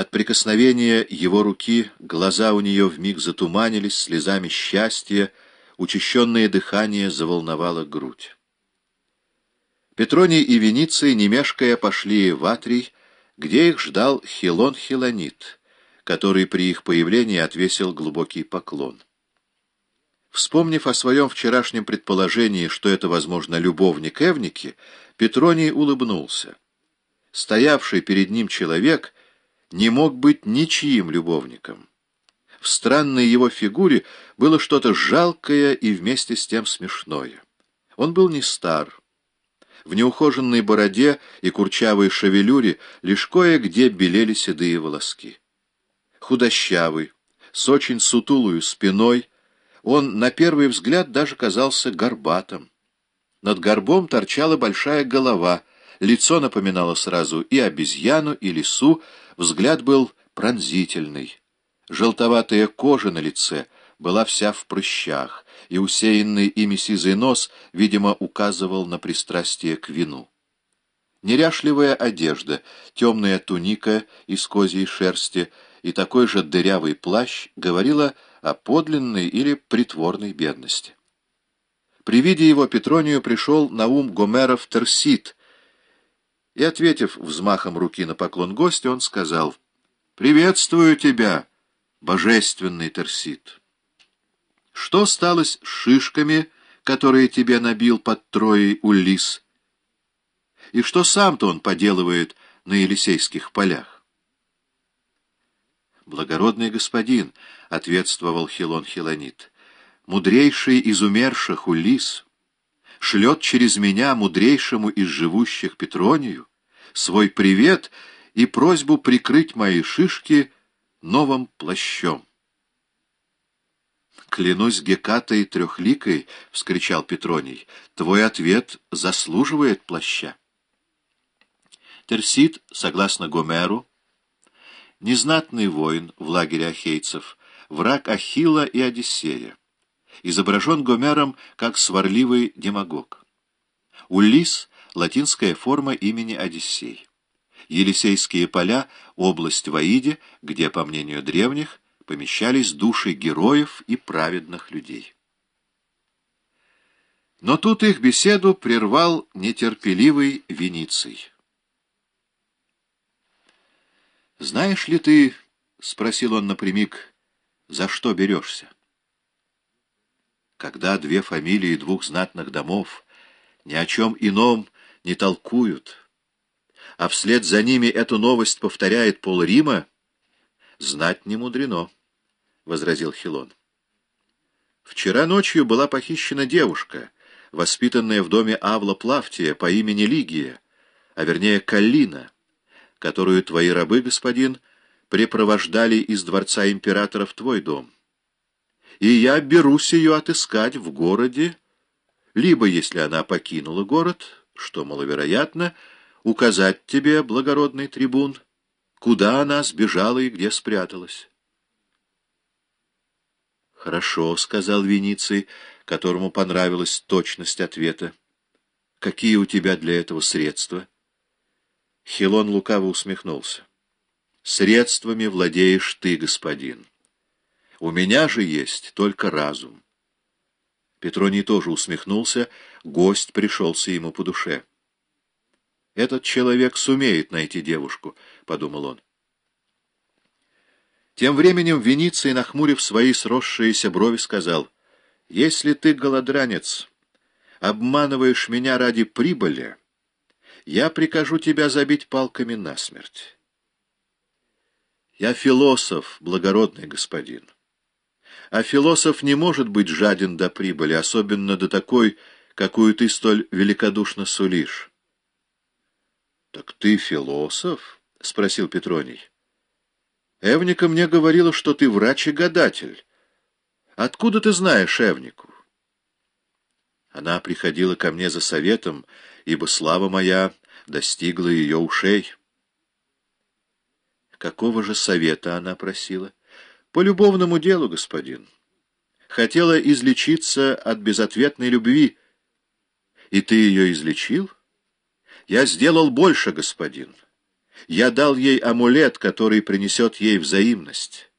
От прикосновения его руки глаза у нее вмиг затуманились слезами счастья, учащенное дыхание заволновало грудь. Петроний и Вениций, не мешкая, пошли в Атрий, где их ждал Хилон Хилонит, который при их появлении отвесил глубокий поклон. Вспомнив о своем вчерашнем предположении, что это, возможно, любовник Эвники, Петроний улыбнулся. Стоявший перед ним человек не мог быть ничьим любовником. В странной его фигуре было что-то жалкое и вместе с тем смешное. Он был не стар. В неухоженной бороде и курчавой шевелюре лишь кое-где белели седые волоски. Худощавый, с очень сутулую спиной, он на первый взгляд даже казался горбатым. Над горбом торчала большая голова, лицо напоминало сразу и обезьяну, и лису, взгляд был пронзительный. Желтоватая кожа на лице была вся в прыщах, и усеянный ими сизый нос, видимо, указывал на пристрастие к вину. Неряшливая одежда, темная туника из козьей шерсти и такой же дырявый плащ говорила о подлинной или притворной бедности. При виде его Петронию пришел на ум Гомеров Терсит, и, ответив взмахом руки на поклон гостя, он сказал «Приветствую тебя, божественный Терсит». Что стало с шишками, которые тебе набил под Троей Уллис? И что сам-то он поделывает на Елисейских полях? «Благородный господин», — ответствовал Хилон Хилонит, — «мудрейший из умерших Улис шлет через меня, мудрейшему из живущих Петронию, свой привет и просьбу прикрыть мои шишки новым плащом». «Клянусь Гекатой трехликой», — вскричал Петроний, — «твой ответ заслуживает плаща». Терсит, согласно Гомеру, незнатный воин в лагере ахейцев, враг Ахилла и Одиссея, изображен Гомером как сварливый демагог. Уллис — латинская форма имени Одиссей. Елисейские поля — область в Аиде, где, по мнению древних, помещались души героев и праведных людей. Но тут их беседу прервал нетерпеливый Вениций. «Знаешь ли ты, — спросил он напрямик, — за что берешься?» Когда две фамилии двух знатных домов ни о чем ином не толкуют, а вслед за ними эту новость повторяет пол Рима, знать не мудрено, — возразил Хилон. Вчера ночью была похищена девушка, воспитанная в доме Авла Плавтия по имени Лигия, а вернее Каллина которую твои рабы, господин, препровождали из дворца императора в твой дом. И я берусь ее отыскать в городе, либо, если она покинула город, что маловероятно, указать тебе, благородный трибун, куда она сбежала и где спряталась. «Хорошо», — сказал Вениций, которому понравилась точность ответа. «Какие у тебя для этого средства?» Хилон лукаво усмехнулся. «Средствами владеешь ты, господин. У меня же есть только разум». Петроний тоже усмехнулся, гость пришелся ему по душе. «Этот человек сумеет найти девушку», — подумал он. Тем временем Вениций, нахмурив свои сросшиеся брови, сказал, «Если ты, голодранец, обманываешь меня ради прибыли, я прикажу тебя забить палками насмерть. Я философ, благородный господин. А философ не может быть жаден до прибыли, особенно до такой, какую ты столь великодушно сулишь. — Так ты философ? — спросил Петроний. — Эвника мне говорила, что ты врач и гадатель. Откуда ты знаешь Эвнику? Она приходила ко мне за советом, ибо слава моя достигла ее ушей. Какого же совета она просила? По любовному делу, господин. Хотела излечиться от безответной любви. И ты ее излечил? Я сделал больше, господин. Я дал ей амулет, который принесет ей взаимность.